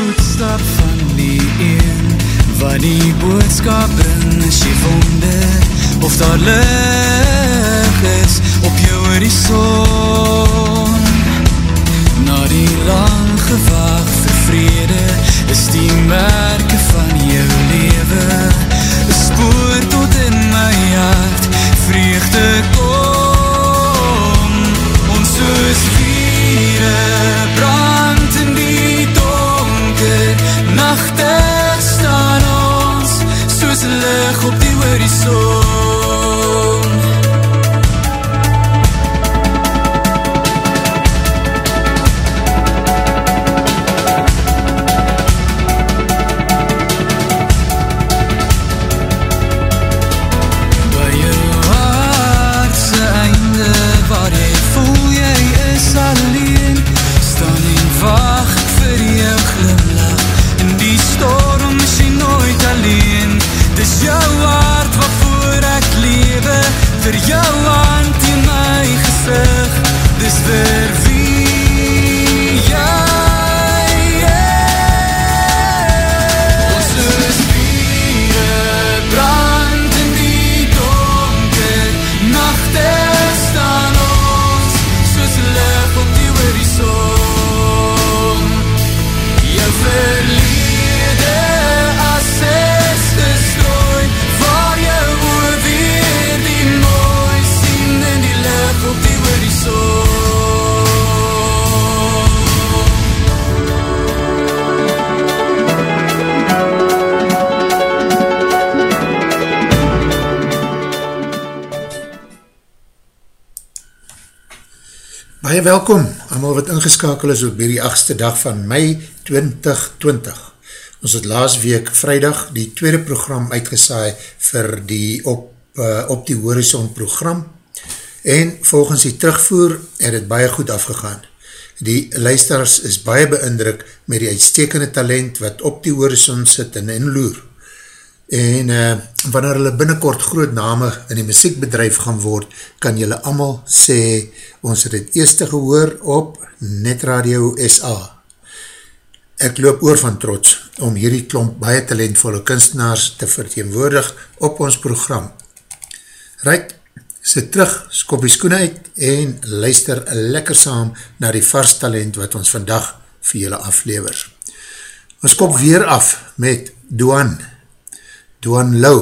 voetstap van die een Wat die boodskap bring is jy wonder Of daar lig is op jou horizon Na die lang gewaag vir vrede Is die merke van jou leven Een spoor tot in my hart Vreugde kom. Ons soos viere lig op Baie welkom, allemaal wat ingeskakel is op die 8ste dag van mei 2020. Ons het laas week vrijdag die tweede program uitgesaai vir die op, uh, op die Horizon program en volgens die terugvoer het het baie goed afgegaan. Die luisteraars is baie beindruk met die uitstekende talent wat op die Horizon sit en inloer en uh, wanneer hulle binnenkort groot name in die muziekbedrijf gaan word, kan julle allemaal sê, ons het het eerste gehoor op Netradio SA. Ek loop oor van trots om hierdie klomp baie talentvolle kunstenaars te verteenwoordig op ons program. Ryk, sit terug, skop die skoen uit en luister lekker saam na die vars talent wat ons vandag vir julle aflever. Ons kop weer af met Duan Duan Lau,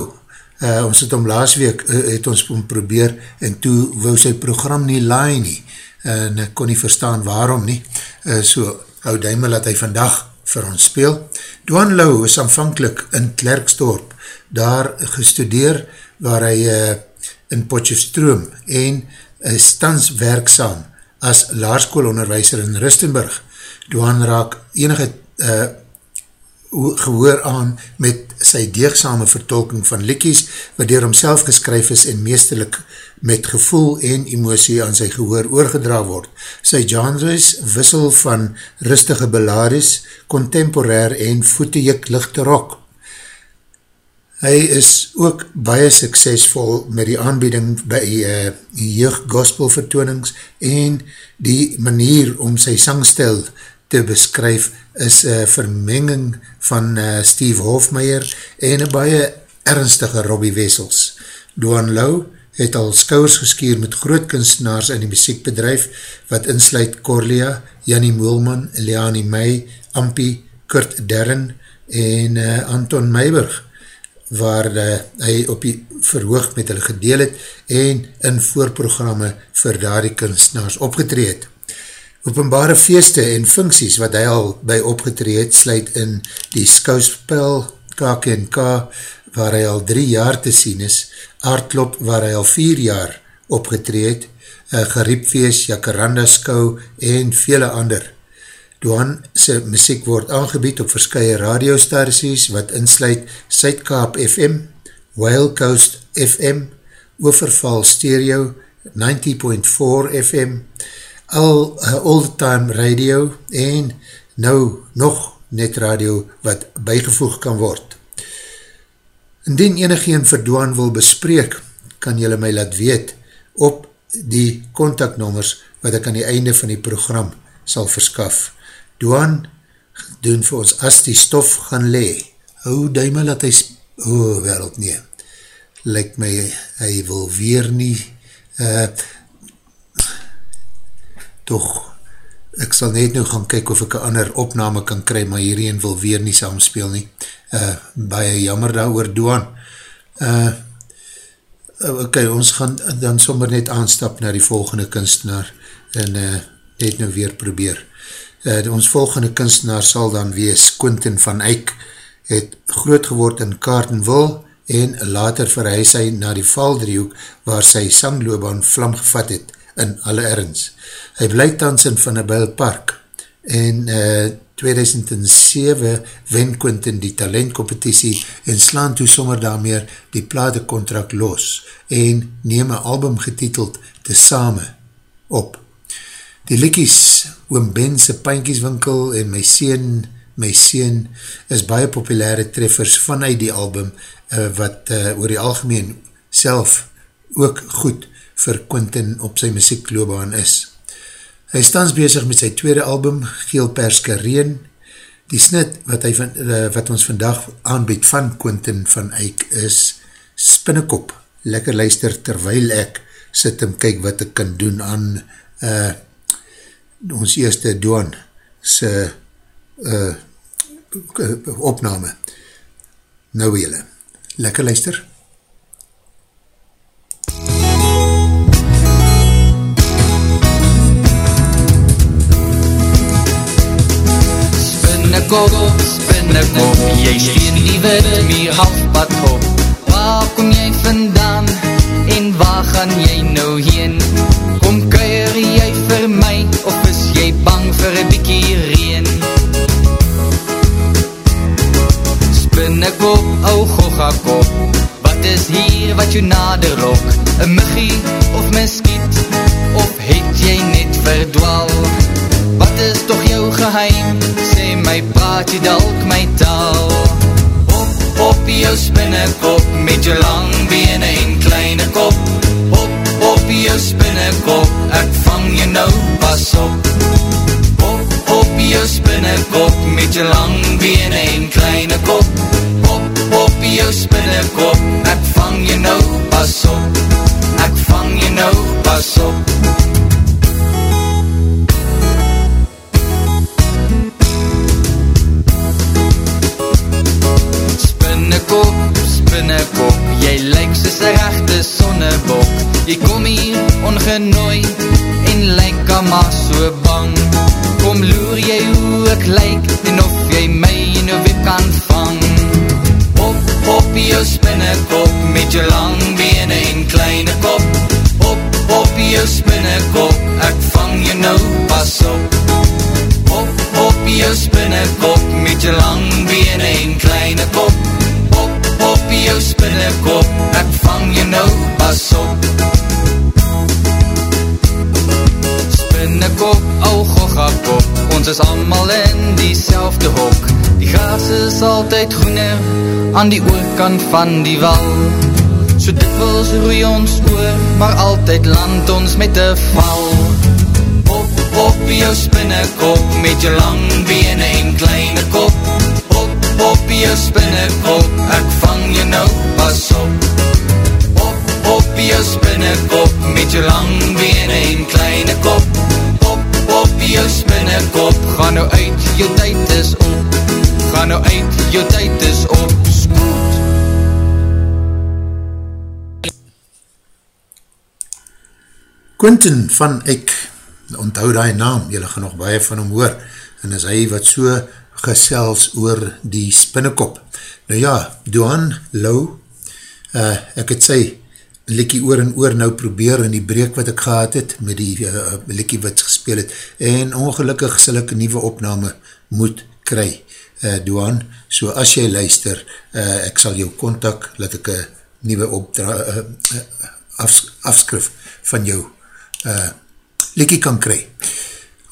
uh, ons het om laas week, uh, het ons om probeer, en toe wou sy program nie laai nie, en ek kon nie verstaan waarom nie, uh, so hou duimel dat hy vandag vir ons speel. Duan Lau is aanvankelijk in Klerksdorp, daar gestudeer, waar hy uh, in Potjefstroom, en is tans werkzaam as laarskoolonderwijzer in Rustenburg. Duan raak enige uh, gehoor aan met sy deegsame vertolking van likkies, wat dier homself geskryf is en meestelik met gevoel en emosie aan sy gehoor oorgedra word. Sy genres wissel van rustige belaris, contemporair en voetejik lichte rock. Hy is ook baie suksesvol met die aanbieding by uh, jeugd gospel vertoonings en die manier om sy sangstel te beskryf is een vermenging van uh, Steve Hofmeyer en een baie ernstige Robbie Wessels. Doan Lau het al skouwers geskeer met groot kunstenaars in die muziekbedrijf wat insluit Corlia, Jannie Moelman, Leani May, Ampi, Kurt Derren en uh, Anton Meiberg waar uh, hy op die verhoog met hulle gedeel het en in voorprogramme vir daar die kunstenaars opgetreed. Openbare feeste en funksies wat hy al by opgetreed sluit in die skouspel KKNK waar hy al drie jaar te sien is, Aardklop waar hy al vier jaar opgetreed, Geriepfeest, Jacaranda skou en vele ander. Doan sy muziek word aangebied op verskye radiostarsies wat insluit Suidkaap FM, Wild Coast FM, Overval Stereo, 90.4 FM, al uh, old-time radio en nou nog net radio wat bygevoeg kan word. Indien enigeen verdwaan wil bespreek, kan jylle my laat weet op die contactnommers wat ek aan die einde van die program sal verskaf. Doan doen vir ons as die stof gaan le. Hou duime dat hy, o oh, wereld nie, lyk my, hy wil weer nie, uh, toch, ek sal net nou gaan kyk of ek een ander opname kan kry, maar hierheen wil weer nie saamspeel nie. Uh, baie jammer daar oor Doan. Uh, ok, ons gaan dan sommer net aanstap na die volgende kunstenaar en uh, net nou weer probeer. Uh, ons volgende kunstenaar sal dan wees Quentin van Eyck, het groot geword in Kaartenwil en later verhuis hy na die Valdriehoek waar sy sangloobaan vlam gevat het in alle ergens. Hy blyk tans in Van der Bijl Park en uh, eh, 2007 wen Quentin die talentcompetitie en slaan toe sommer daarmee die platecontract los en neem een album getiteld Te Same op. Die likies Oom Bense Painkieswinkel en My Seen, My Seen is baie populaire treffers vanuit die album uh, wat uh, oor die algemeen self ook goed vir Quentin op sy muziekloobaan is. Hy is thans bezig met sy tweede album, Geel Perske Reen. Die snit wat, hy van, uh, wat ons vandag aanbied van Quentin van Eyck is Spinnekop. Lekker luister terwyl ek sit en kyk wat ek kan doen aan uh, ons eerste Doan sy uh, opname. Nou jylle. Lekker luister. Spinnekop, spinnekop, jy steen die wit meer halfpad op. Waar kom jy vandaan en waar gaan jy nou heen? Kom keur jy vir my of is jy bang vir een bykie reen? Spinnekop, ou goga kop, wat is hier wat jy nader lok? Een muggie of miskiet, of het jy net verdwaal? Is toch jou geheim? Sê my, praat jy dalk my taal? Op, op jou spinnekop, met jou lang bene en kleine kop. Op, op jou spinnekop, ek Aan die oorkant van die wal So dikwels roei ons oor Maar altyd land ons met die val Op, op jou spinnekop Met jou lang bene en kleine kop op jou spinnekop, ek vang jy nou, pas op. Op, op jou spinnekop, met jou lang bene en kleine kop. Op, op jou spinnekop, ga nou uit, jou tyd is op. Ga nou uit, jou tyd is op, Quentin van Eyck, onthou die naam, jylle gaan nog baie van hom hoor, en is hy wat so gesels oor die spinnekop. Nou ja, Doan Lou, uh, ek het sy likkie oor en oor nou probeer in die breek wat ek gehad het, met die uh, likkie wat gespeel het, en ongelukkig sal ek nieuwe opname moet kry, uh, Doan, so as jy luister, uh, ek sal jou kontak, laat ek een nieuwe opdra, uh, uh, afs afskrif van jou uh, likkie kan kry.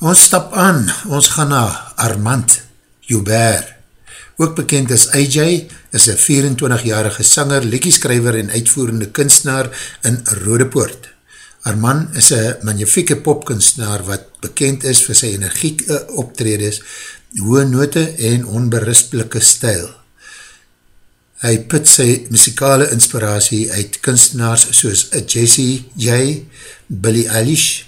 Ons stap aan, ons gaan na Armand Joubert. Ook bekend as AJ, is een 24-jarige sanger, lekkieskrijver en uitvoerende kunstenaar in Rodepoort. Arman is een magnifieke popkunstenaar wat bekend is vir sy energieke optredes hoë note en onberispelike stijl. Hy put sy muzikale inspiratie uit kunstenaars soos Jessie J, Billie Eilish,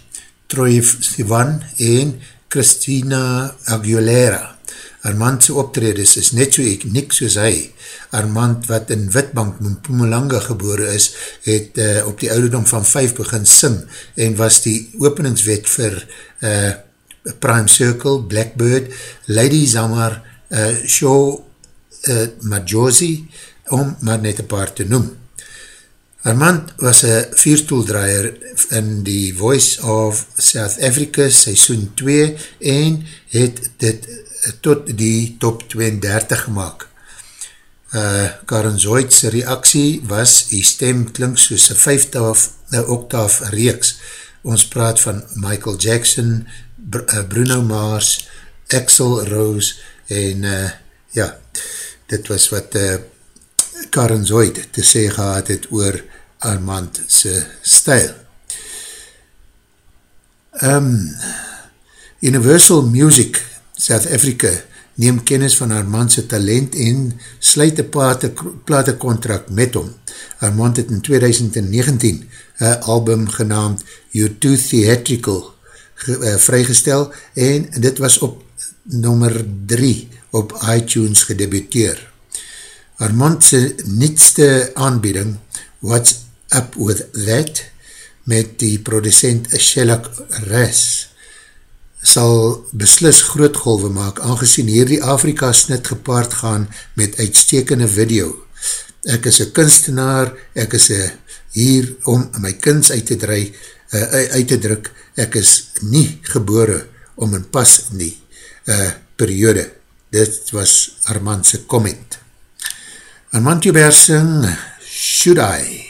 Troy Sivan en Christina Aguilera. Armandse optredes is net so ekniek soos hy. Armand, wat in Witbank, Mpumalanga gebore is, het uh, op die ouderdom van 5 begin sing en was die openingswet vir uh, Prime Circle, Blackbird, Lady Zamar, uh, Shaw uh, Majosi, om maar net een paar te noem. Armand was een vierstoeldraaier in die Voice of South Africa seisoen 2 en het dit tot die top 32 gemaakt. Uh, Karen Zoid's reaksie was, die stem klink soos een vijftaaf, een octaaf reeks. Ons praat van Michael Jackson, Br Bruno Mars, Axel Rose en uh, ja, dit was wat uh, Karen Zoid te sê gehad het oor Armand se stijl. Um, Universal Music South Africa neem kennis van Armandse talent en sluit een platencontract met hom. Armand het in 2019 een album genaamd You Too Theatrical uh, vrygestel en dit was op nummer 3 op iTunes gedebuteer. Armandse nietste aanbieding What's Up With That met die producent Shellac Ress sal beslis groot golwe maak, aangezien hier die Afrika snit gepaard gaan met uitstekende video. Ek is een kunstenaar, ek is a, hier om my kins uit te, draai, uh, uit te druk, ek is nie gebore om een pas nie uh, periode. Dit was Armandse comment. Armand Jobersing, Should I? Should I?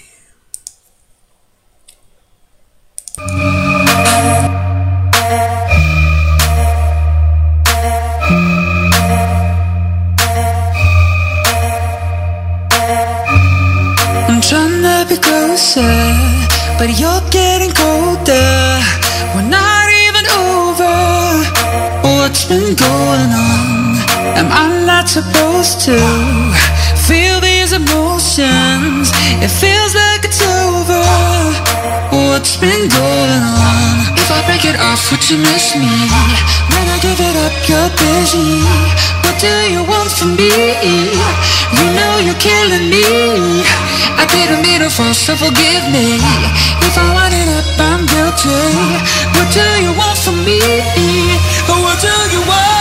closer, but you're getting colder. We're not even over. What's been going on? Am I not supposed to feel these emotions? It feels like it's over. What's been going on? If I break it off, would you miss me? When I give it up, you're busy. What do you want from me? You know you're killing me. I didn't mean to fall, so forgive me If I want it up, I'm guilty What do you want from me? What do you want?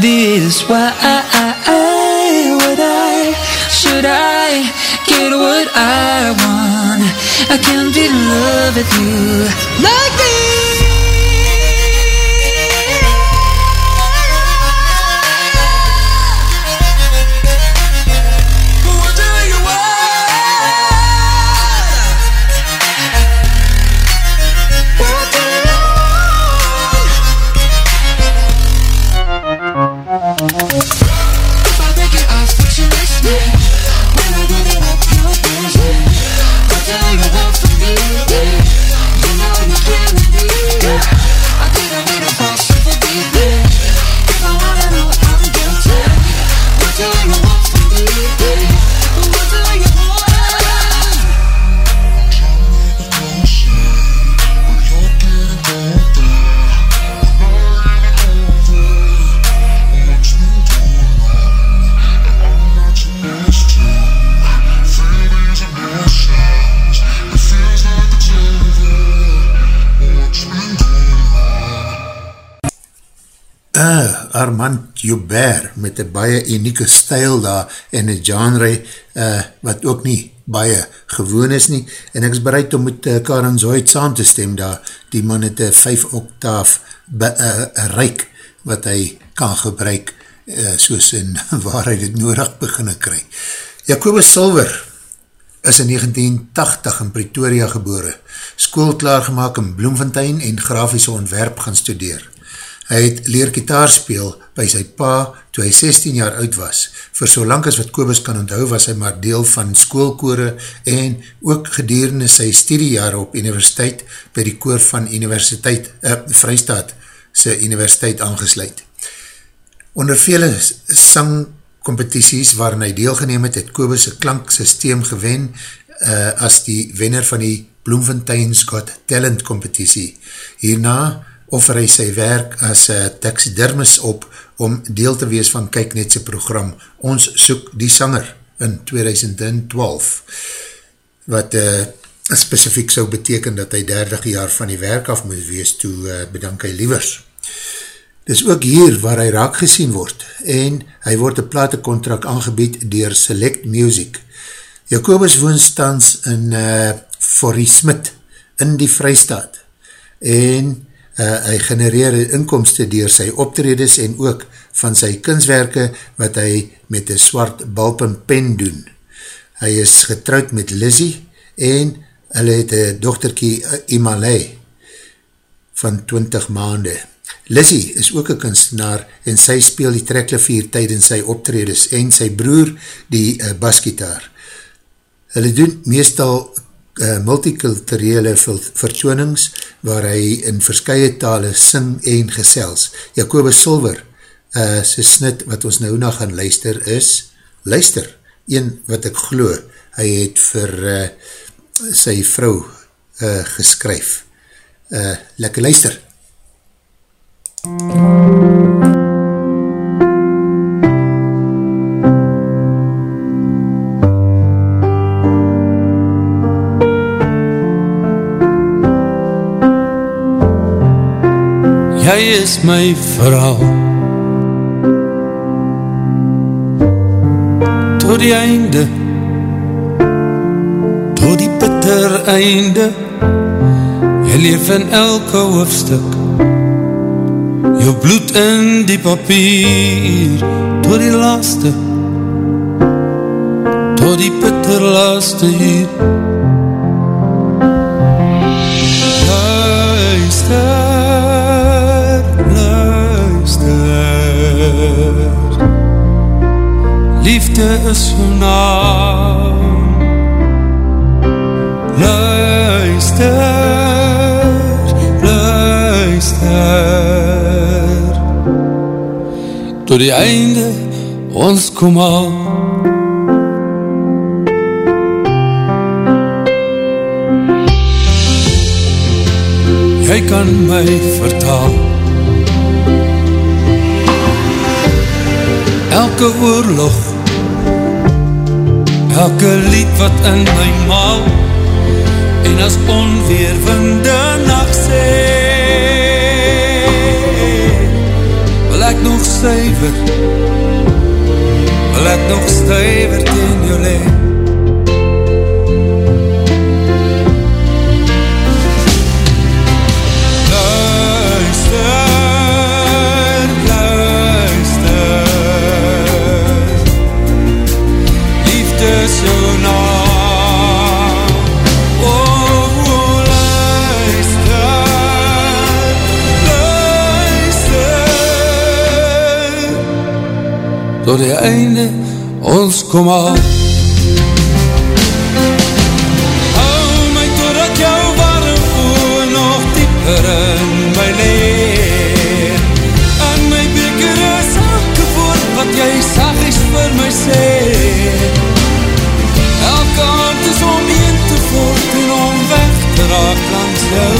This Why would I, should I get what I want? I can't be in love with you like this Armand Joubert met een baie unieke stijl daar en een genre uh, wat ook nie baie gewoon is nie en ek is bereid om met uh, Karen Zoid saam te stem daar, die man het een vijf octaaf be, uh, reik wat hy kan gebruik uh, soos in waar hy dit nodig beginne kry. Jacobus Silver is in 1980 in Pretoria gebore, school klaargemaak in Bloemfontein en grafische ontwerp gaan studeer. Hy het leer kitaar speel by sy pa toe hy 16 jaar oud was. Voor so lang as wat Kobus kan onthou was hy maar deel van schoolkore en ook gedurende sy studiejare op universiteit by die koor van universiteit, uh, Vrystaat sy universiteit aangesluit. Onder vele sangcompetities waarin hy deelgeneem het, het Kobus een klanksysteem gewen uh, as die wenner van die Bloemfontein's Got Talent competitie. Hierna offer hy sy werk as uh, taxidermis op om deel te wees van Kijknetse program Ons Soek die Sanger in 2012 wat uh, specifiek so beteken dat hy 30 jaar van die werk af moet wees toe uh, bedank hy liewers. Dis ook hier waar hy raak gesien word en hy word een platecontract aangebied dier Select Music. Jacobus woonstans in uh, Forrie Smit in die Vrystaat en uh, hy genereer inkomste dier sy optredes en ook van sy kunstwerke wat hy met een swart balpen pen doen. Hy is getrouwd met Lizzie en hy het een dochterkie uh, Imalei van 20 maande. Lizzie is ook een kunstenaar en sy speel die treklevier tydens sy optredes en sy broer die uh, basgitaar. Hulle doen meestal uh, multiculturele vertoonings waar hy in verskye tale sing en gesels. Jacobus Silver, uh, sy snit wat ons nou na gaan luister is, luister, een wat ek glo, hy het vir uh, sy vrou uh, geskryf. Uh, lekker luister. MUZIEK is my vrou. Tot die einde tot die bitter einde jy leef in elke hoofdstuk jou bloed in die papier tot die laaste tot die bitter laaste hier liefde is so naam Luister, luister. Tot die einde ons kom al Jy kan my vertaal. Elke oorlog elke lied wat in my maal en as onweerwinde nacht sê wil ek nog stuiver wil ek nog stuiver teen jou leeg Door die einde ons kom al Hou my totdat jou warm oor nog dieper in my leer. En my beker is elke woord wat jy sag is vir my sê. Elke hand is om een te voort en om weg te raak langs jou.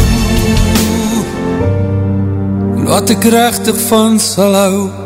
Wat ek rechtig van sal hou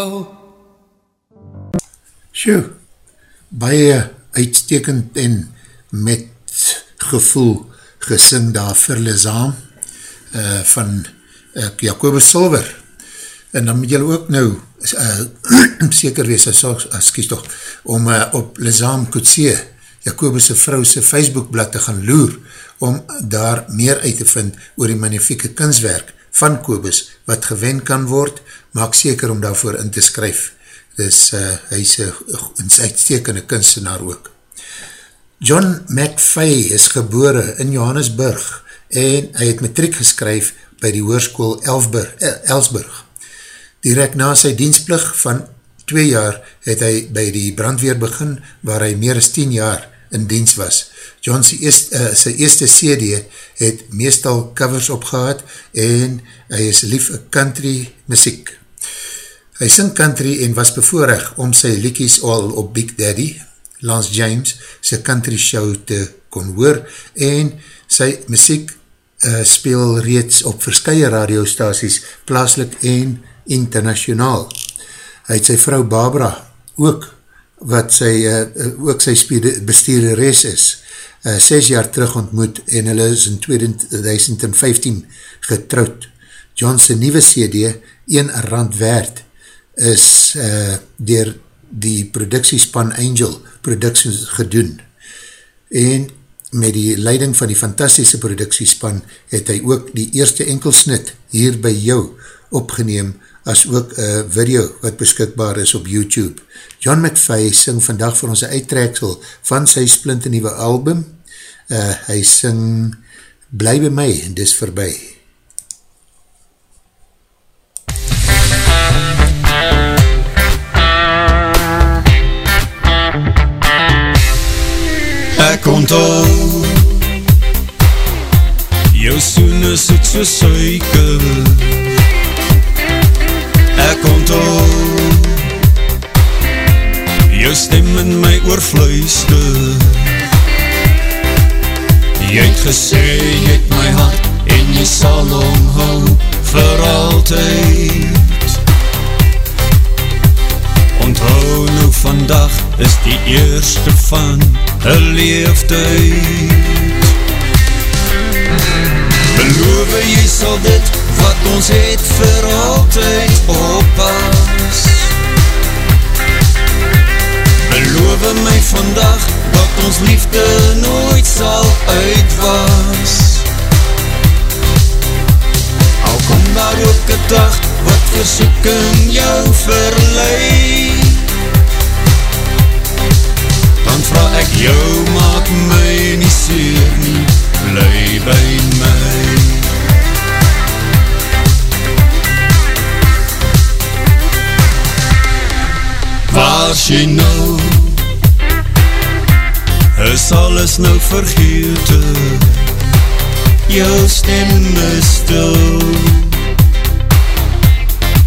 uitstekend en met gevoel gesing daar vir Lizaam uh, van uh, Jacobus Silver. En dan moet julle ook nou uh, seker wees, as, as kies toch, om uh, op Lizaam Kutsie, Jacobus' vrouwse Facebookblad te gaan loer, om daar meer uit te vind oor die magnifieke kunstwerk van Kobus wat gewen kan word, maak seker om daarvoor in te skryf. Dus uh, hy is een uitstekende kunstenaar ook. John McFay is gebore in Johannesburg en hy het matriek geskryf by die hoerskoel Elfburg, eh, Elsburg. Direct na sy dienstplig van twee jaar het hy by die brandweer begin waar hy meer as 10 jaar in dienst was. John sy eerste, uh, sy eerste CD het meestal covers opgehad en hy is lief country muziek. Hy sing country en was bevoorrecht om sy liekies al op Big Daddy, Lance James, sy country show te kon hoor en sy muziek uh, speel reeds op verskye radiostaties plaaslik en internationaal. Hy het sy vrou Barbara ook wat sy, uh, ook sy bestuurderes is, uh, ses jaar terug ontmoet en hulle is in 2015 getrouwd. John's nieuwe CD, 1 rand werd, is uh, dier die productiespan Angel Productions gedoen. En met die leiding van die fantastische productiespan het hy ook die eerste enkelsnit hier by jou opgeneem as ook een video wat beskikbaar is op YouTube. John McFay sing vandag vir ons uittreksel van sy splinte nieuwe album. Uh, hy sing Bly by my dis voorbij. Ek onthou Jou soen is het so suiker. Ek onthou Jou stem in my oorfluister. Jy het gesê, jy het my hart En jy sal omhou vir altyd. Onthou nou vandag is die eerste van een leeftijd Beloof jy sal dit wat ons het vir altyd oppas. Beloof my vandag dat ons liefde nooit sal uitwas. Al kom daar ook een dag wat versoeking jou verleid jou, maak my nie seer nie, bly by my. Waar jy nou, is alles nou vergeete, jou stem is stil.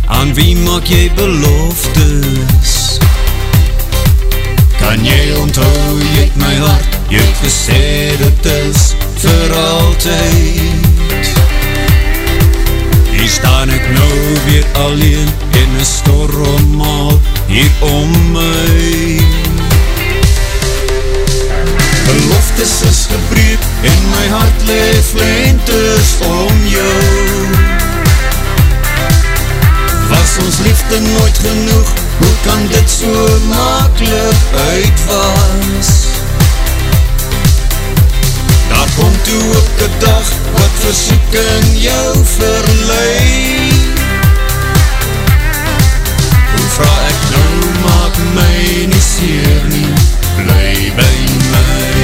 Aan wie maak jy beloftes? Kan jy onthou, jy het my hart, jy het gesê dit is vir altyd. Hier staan ek nou weer alleen in een stormmaal hier om my. Beloftes is gebreed en my hart leef lentes om jou. Was ons liefde nooit genoeg Hoe kan dit so makkelijk uitwas? Daar kom toe ook een dag Wat versoek in jou verleid Hoe vraag ek nou, maak my nie seer nie Bly by my.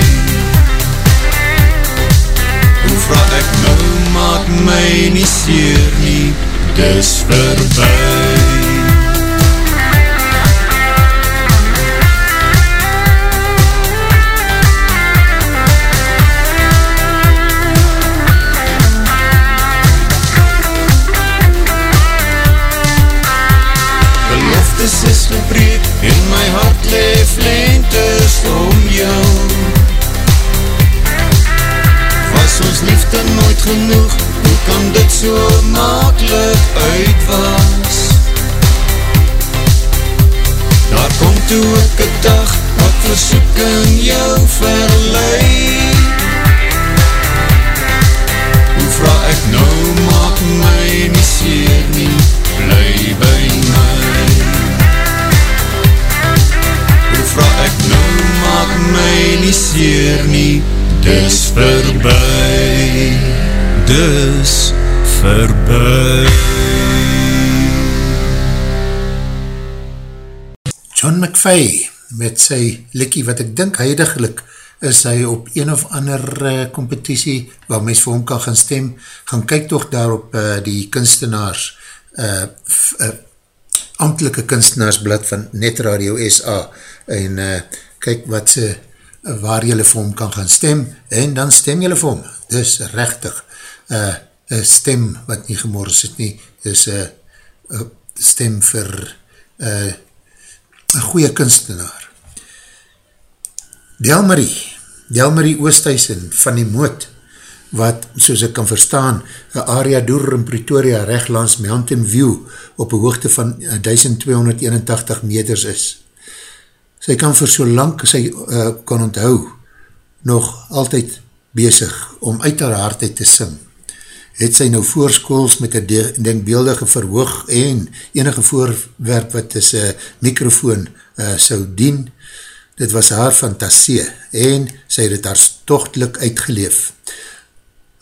Hoe vraag ek nou, maak my nie seer nie Dis verby genoeg, hoe kan dit so makkelijk uitwas? Daar kom toe ek een dag, wat versoek in jou verleid Hoe vraag ek nou, maak my nie seer nie, bly by my. Hoe vraag ek nou, maak my nie seer nie, dis verby, dis verby. John McVeigh met sy likkie wat ek dink heidiglik is hy op een of ander uh, competitie waar mens vir hom kan gaan stem, gaan kyk toch daar op uh, die kunstenaars uh, uh, amtelike kunstenaarsblad van Net Radio SA en uh, kyk wat sy waar jylle vir hom kan gaan stem en dan stem jylle vir hom dis rechtig uh, stem wat nie gemors het nie dis een uh, stem vir uh, een goeie kunstenaar. Delmarie, Delmarie Oosthuizen van die Moot, wat, soos ek kan verstaan, een area door in Pretoria recht langs Mountain View op een hoogte van 1281 meters is. Sy kan vir so lang sy uh, kan onthou nog altyd bezig om uit haar hardheid te sing. Het sy nou voorskools met een denkbeeldige verhoog en enige voorwerp wat is een microfoon uh, sou dien, dit was haar fantasie en sy het het haar tochtlik uitgeleef.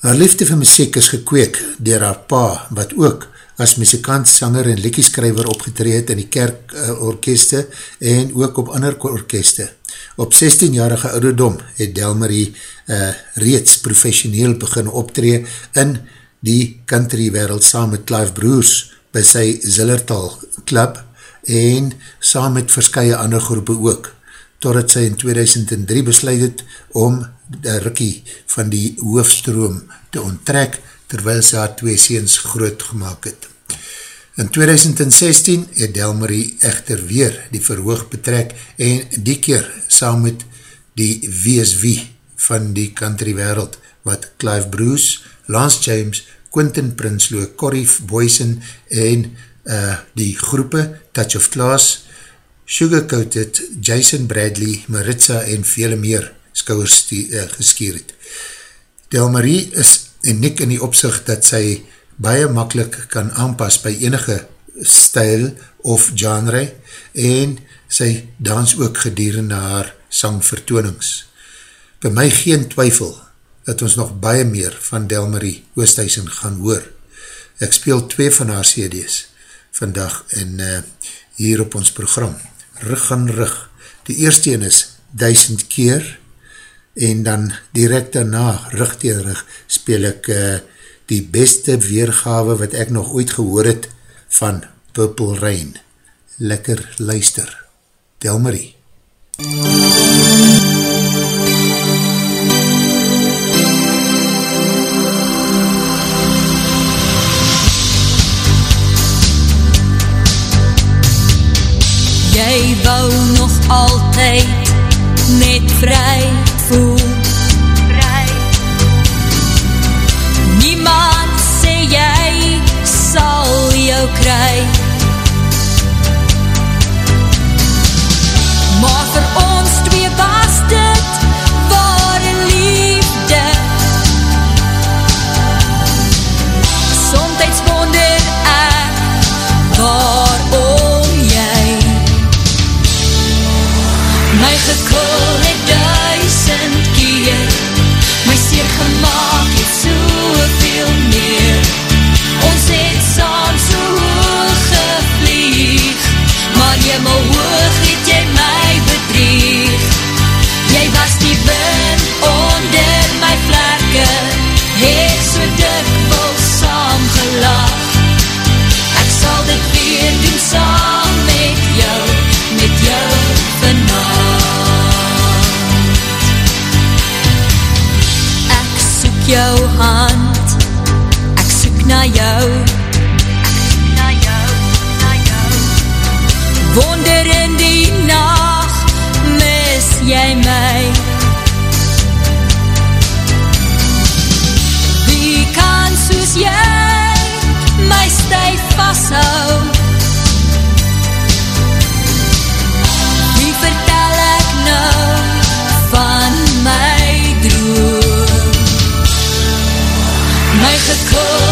Haar liefde vir muziek is gekweek dier haar pa, wat ook as muzikant, sanger en lekkieskrijver opgetreed in die kerkorkeste en ook op ander orkeste. Op 16-jarige ouderdom het Delmarie uh, reeds professioneel begin optree in die country wereld saam met Clive Broers by sy Zillertal Club en saam met verskye ander groepe ook, totdat sy in 2003 besluit het om rikkie van die hoofstroom te onttrek, terwyl sy haar twee seens groot gemaakt het. In 2016 het Delmarie echter weer die verhoog betrek en die keer saam met die VSV van die country wereld wat Clive Bruce, Lance James, Quentin Prinsloo, Corrie Boysen en uh, die groepe Touch of Class, Sugarcoated, Jason Bradley, Maritza en vele meer skouwers uh, geskier het. Delmarie is uniek in die opzicht dat sy baie makkelijk kan aanpas by enige stijl of genre en sy dans ook gedurende haar sangvertoonings. By my geen twyfel dat ons nog baie meer van Delmarie Oosthuizen gaan hoor. Ek speel twee van haar CD's vandag en uh, hier op ons program. Rug aan rug. Die eerste een is duisend keer en dan direct daarna, rug tegen rug, speel ek uh, die beste weergawe wat ek nog ooit gehoor het van Purple Rain. Lekker luister. Delmarie. Jy altyd net vry voel you come Oh.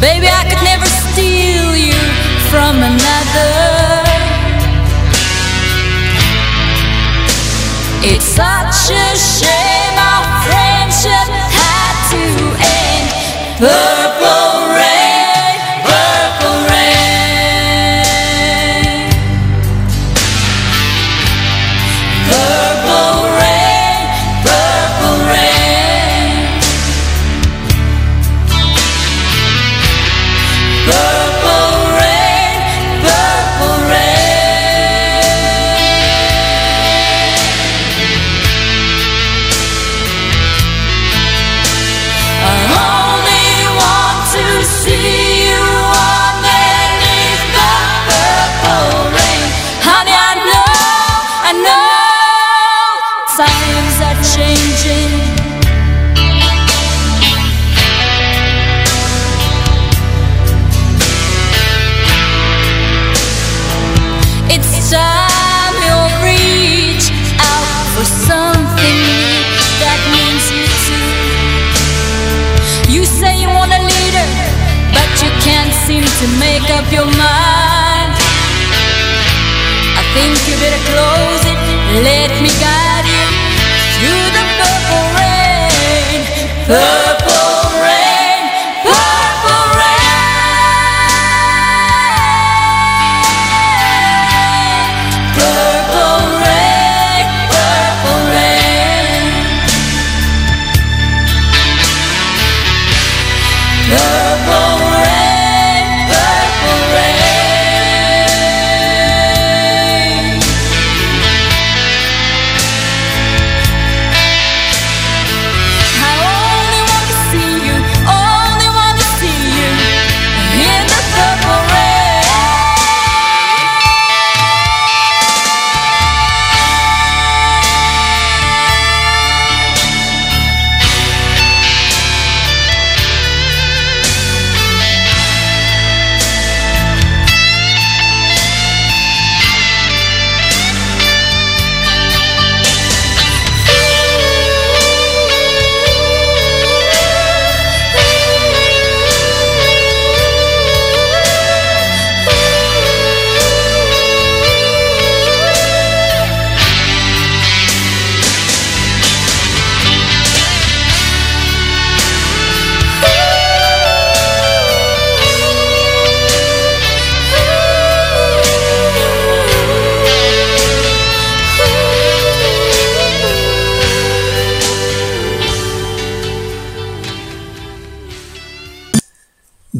Baby, I could never steal you from another. It's such a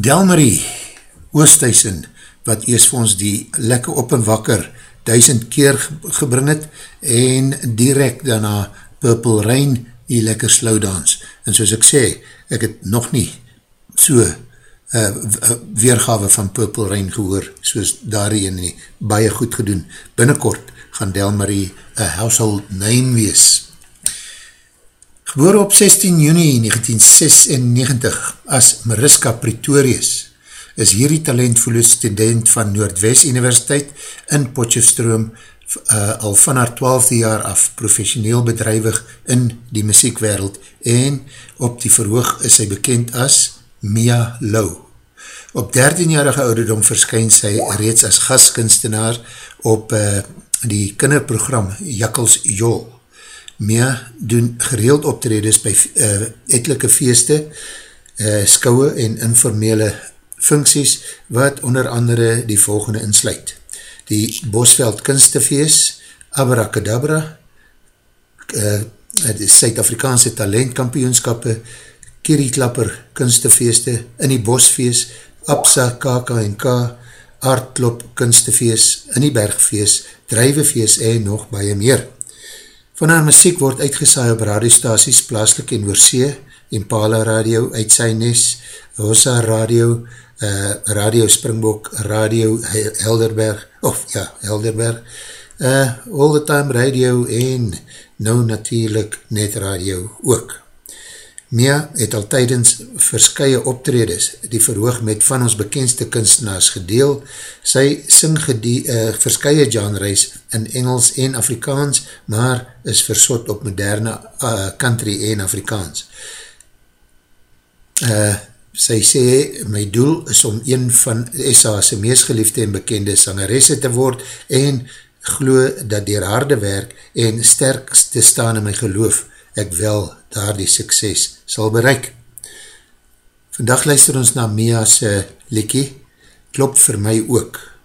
Delmarie Oosthuizen, wat eers vir ons die lekker op en wakker duisend keer ge- gebring het, en direct daarna Purple Rain, die lekker slowdans. En soos ek sê, ek het nog nie so uh, weergawe van Purple Rain gehoor, soos daarie in die baie goed gedoen. Binnenkort gaan Delmarie een household name wees. Geboore op 16 juni 1996 as Mariska Pretorius, is hierdie talentvolle student van Noordwest Universiteit in Potjefstroom uh, al van haar 12e jaar af professioneel bedrijwig in die muziekwereld en op die verhoog is sy bekend as Mia Lou. Op 13-jarige ouderdom verskyn sy reeds as gastkunstenaar op uh, die kinderprogram Jakkels Jol. Mia doen gereeld optredes by uh, etelike feeste, uh, skouwe en informele funksies wat onder andere die volgende insluit. Die Bosveld Kunstefeest, Abracadabra, uh, die Suid-Afrikaanse talentkampioenskappe, Kierieklapper Kunstefeeste, In die Bosfeest, Absa KKNK, Aardklop Kunstefeest, In die Bergfeest, Drijvefeest en nog baie meer. Van haar muziek word uitgesaai op radiostaties plaaslik en oorsee, Impala Radio, Uitsaainis, Hossa Radio, uh, Radio Springbok, Radio Helderberg, of ja, Helderberg, uh, All the Time Radio en nou natuurlijk Net Radio ook. Mia het al tydens verskye optredes die verhoog met van ons bekendste kunstenaars gedeel. Sy sing gedie, uh, verskye genres in Engels en Afrikaans, maar is versot op moderne uh, country en Afrikaans. Uh, sy sê, my doel is om een van SA's meest geliefde en bekende sangeresse te word en glo dat dier harde werk en sterk te staan in my geloof, ek wel daar die sukses sal bereik. Vandag luister ons na Mia's likkie, klop vir my ook.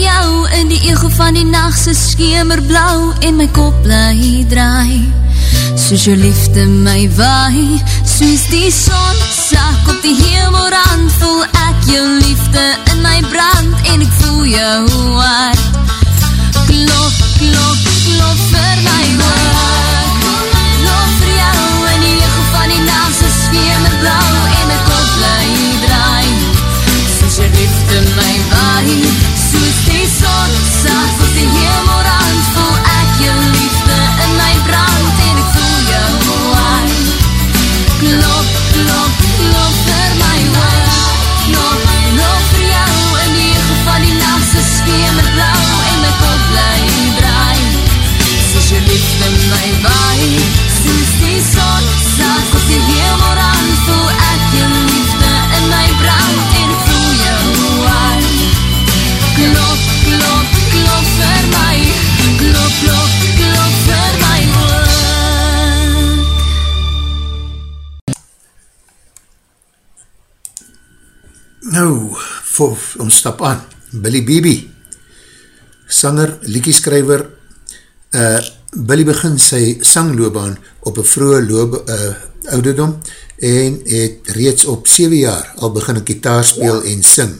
Jou in die ego van die nachtse skemerblauw en my kop bly draai. Soos jou liefde my waai, soos die son sak op die hemelrand, voel ek jou liefde in my brand en ek voel jou hart. Klop, klop, klop vir voor, ons stap aan, Billy Bibi, sanger, liekieskrijver, uh, Billy begin sy sangloobaan op een vroege loob, uh, ouderdom en het reeds op 7 jaar al begin een gitaar speel en sing.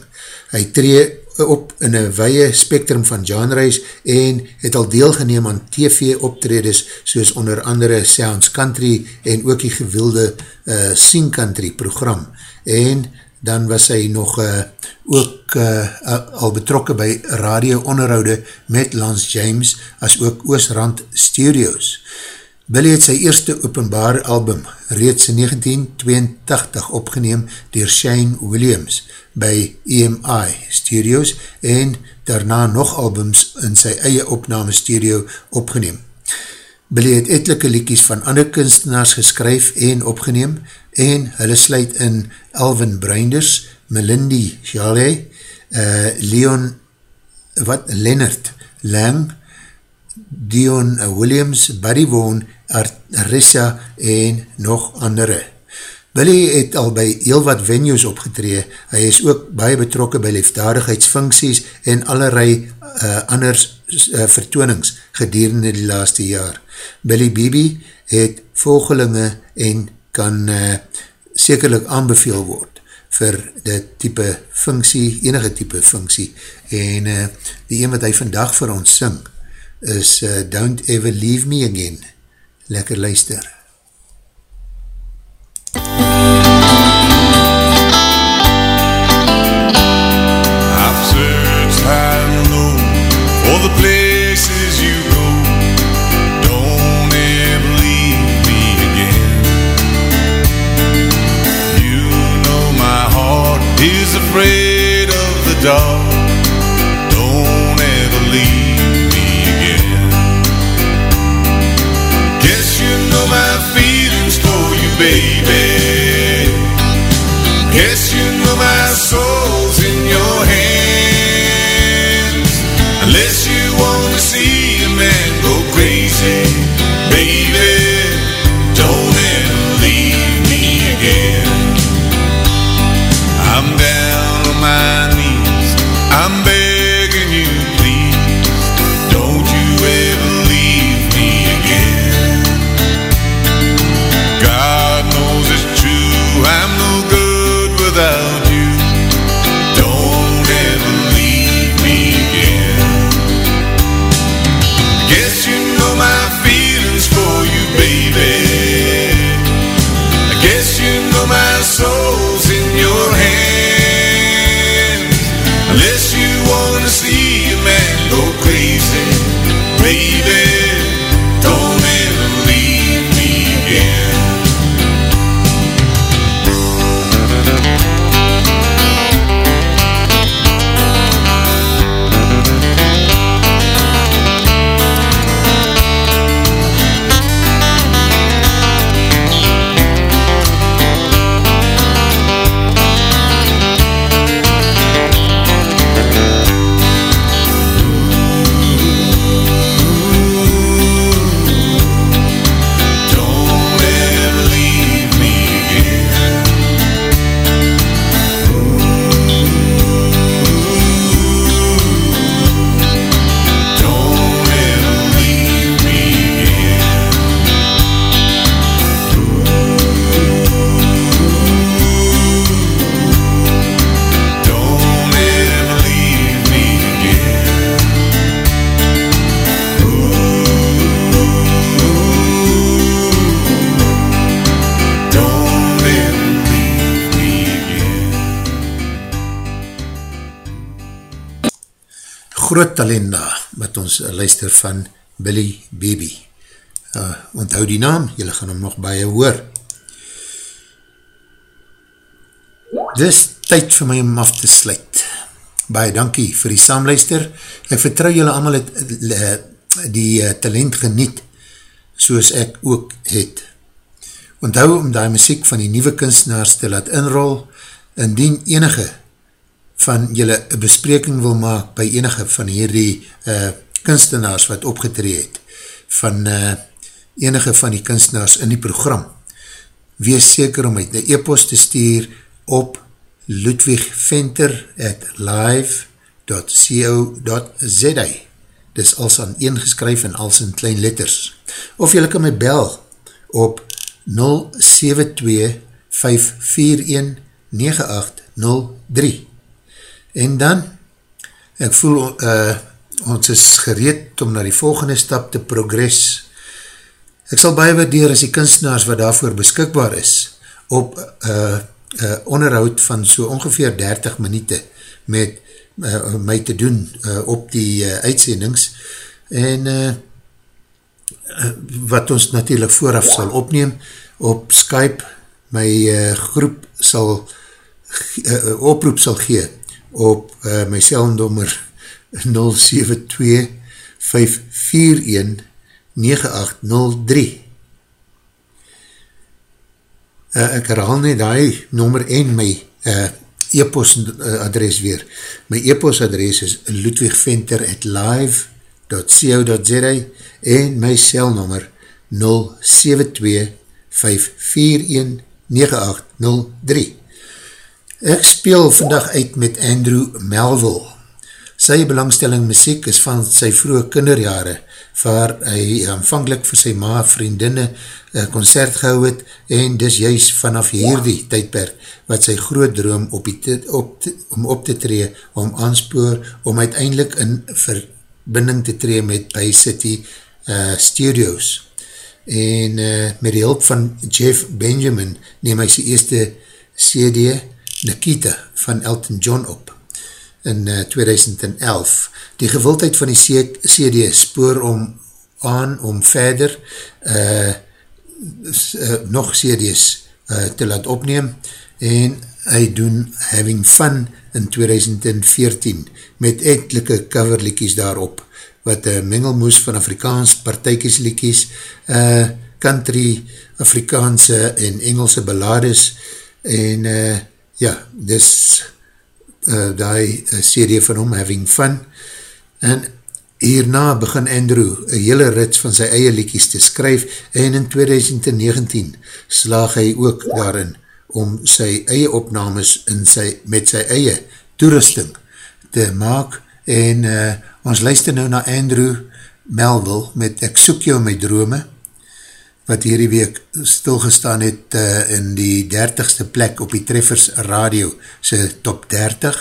Hy tree op in een weie spectrum van genres en het al deelgeneem aan TV optredes soos onder andere Sounds Country en ook die gewilde uh, Sing Country program en dan was hy nog uh, ook uh, al betrokken by radio onderhoude met Lance James as ook Oosrand Studios. Billy het sy eerste openbare album reeds in 1982 opgeneem dier Shane Williams by EMI Studios en daarna nog albums in sy eie opname studio opgeneem. Billy het etelike liekies van ander kunstenaars geskryf en opgeneem en hulle sluit in Alvin Bruinders, Melindy Chalet, uh, Leon wat, Leonard Lang, Dion Williams, Buddy Vaughan, Arissa en nog andere. Billy het al by heel wat venues opgetree, hy is ook baie betrokken by liefdadigheidsfunksies en allerlei uh, anders uh, vertoonings gedurende die laaste jaar. Billy Bibi het volgelinge en kan uh, sekerlik aanbeveel word vir die type funksie, enige type funksie en uh, die een wat hy vandag vir ons sing is uh, Don't Ever Leave Me Again. Lekker luister. I've searched high and low for the places the. Don't ever leave me again. Guess you know my feelings for you, baby. Guess you know my soul's in your hands. Unless you groot talent daar, wat ons luister van Billy Baby. Uh, onthou die naam, jylle gaan hom nog baie hoor. Dis tyd vir my om af te sluit. Baie dankie vir die saamluister. Ek vertrou jylle allemaal het die talent geniet, soos ek ook het. Onthou om die muziek van die nieuwe kunstenaars te laat inrol, indien enige van jylle bespreking wil maak by enige van hierdie uh, kunstenaars wat opgetree het, van uh, enige van die kunstenaars in die program, wees seker om uit die e-post te stuur op ludwigventer at live.co.za dis als aan een geskryf en als in klein letters. Of jylle kan my bel op 072 541 9803 En dan, ek voel, uh, ons is gereed om na die volgende stap te progress. Ek sal baie waardeer as die kunstenaars wat daarvoor beskikbaar is, op uh, uh, onderhoud van so ongeveer 30 minute met uh, my te doen uh, op die uh, uitsendings en uh, wat ons natuurlijk vooraf sal opneem op Skype my uh, groep sal uh, oproep sal gee op uh, my selnummer 072-541-9803 uh, ek herhaal net die nummer en my uh, e-post adres weer. My e-post adres is ludwigventer at live.co.za en my selnummer 072-541-9803 Ek speel vandag uit met Andrew Melville. Sy belangstelling muziek is van sy vroege kinderjare, waar hy aanvankelijk vir sy ma vriendinne concert gehou het, en dis juist vanaf hierdie tydperk, wat sy groot droom op die, op, om op te tree, om aanspoor, om uiteindelik in verbinding te tree met Bay City uh, Studios. En uh, met die hulp van Jeff Benjamin neem hy sy eerste CD, Nikita van Elton John op in uh, 2011. Die gewildheid van die CD spoor om aan om verder uh, uh, nog CD's uh, te laat opneem en hy doen Having Fun in 2014 met etelike coverlikies daarop wat een mengelmoes van Afrikaans partijkieslikies, uh, country, Afrikaanse en Engelse ballades en uh, ja, dis uh, die uh, serie van hom, Having Fun, en hierna begin Andrew een hele rits van sy eie liedjes te skryf, en in 2019 slaag hy ook daarin om sy eie opnames in sy, met sy eie toerusting te maak, en uh, ons luister nou na Andrew Melville met Ek soek jou my drome, wat hierdie week stilgestaan het uh, in die 30ste plek op die Treffers Radio sy top 30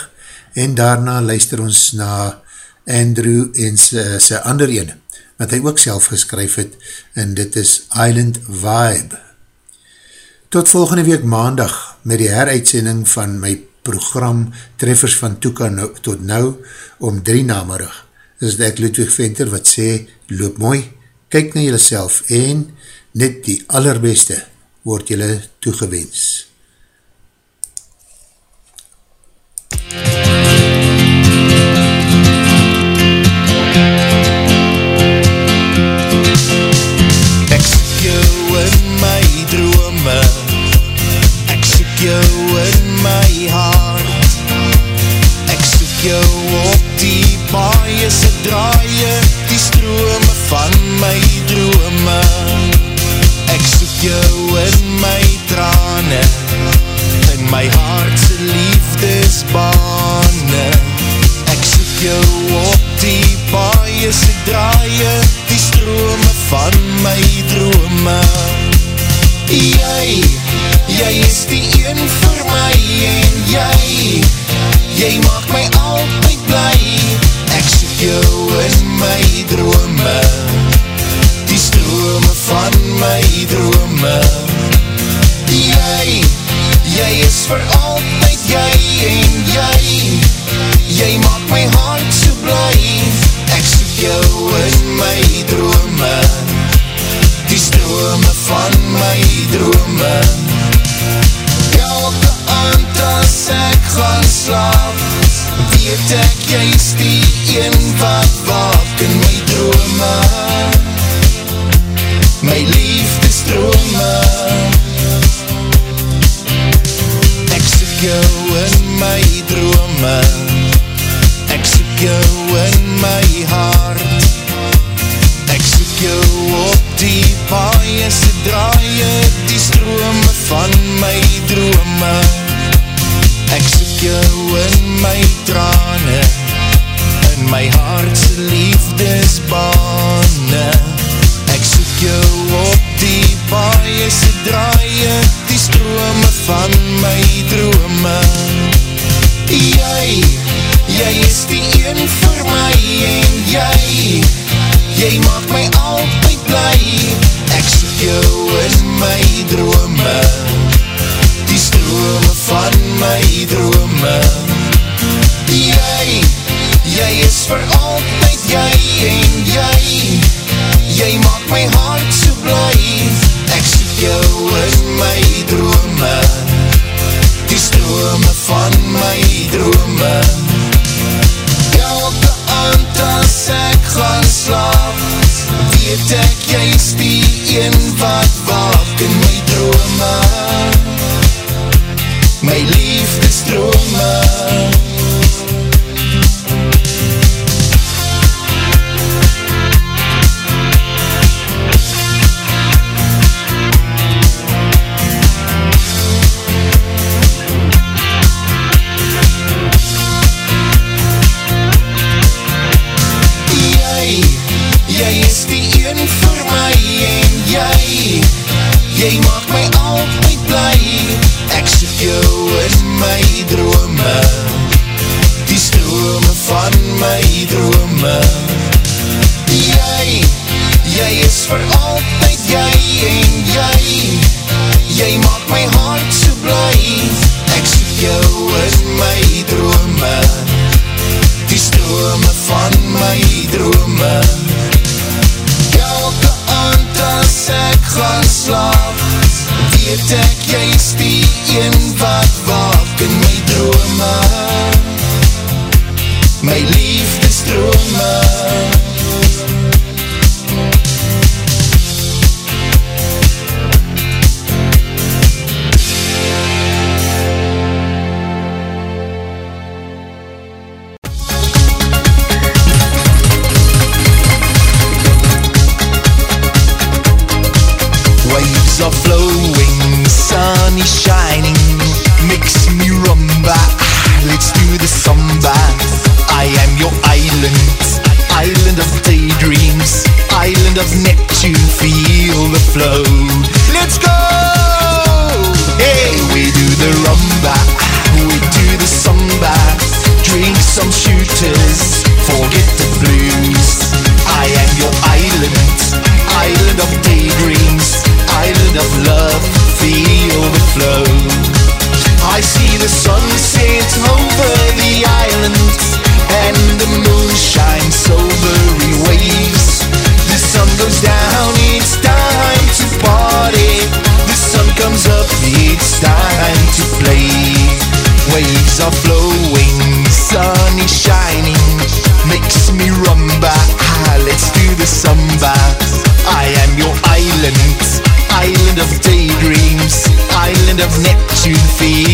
en daarna luister ons na Andrew en sy, sy ander ene wat hy ook self geskryf het en dit is Island Vibe. Tot volgende week maandag met die heruitsending van my program Treffers van Toeka nou, tot nou om drie namerig. Is dit ek Ludwig Venter wat sê, loop mooi, kyk na jylle self en net die allerbeste word julle toegewens. Ek soek jou in my drome. Ek soek jou in my hart. Ek soek jou op die baie se draaie Die strome van my drome jou in my trane. In my hartse liefdesbane. Ek soek jou op die baie se draaie Die strome van my drome. Jy, jy is die een vir my En jy, jy maak my altyd bly. Ek soek jou in my drome drome van my drome. Jy, jy is vir altyd jy en jy. Jy maak my hart so blij Ek soek jou in my drome. Die strome van my drome. Elke aand as ek gaan slaap Weet ek jy is die een wat waak in my drome my liefde strome Ek soek jou in my drome. Ek soek jou is vir altyd jy en jy. Jy maak my hart so bly. Ek soek jou in my drome. Die strome van my drome. Elke aand as ek gaan slaap Weet ek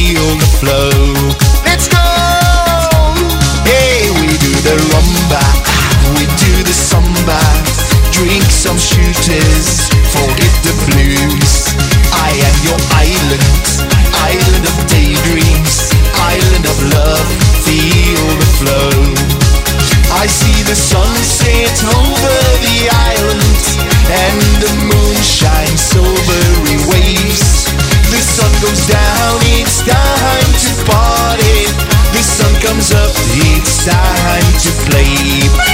feel the flow. Let's go! Hey, we do the rumba, we do the samba. Drink some shooters, forget the blues. I am your island, island of daydreams, island of love. Feel the flow. I see the sunset over the island, and the moon shines over waves. The sun goes down, it's time to party. The sun comes up, it's time to play.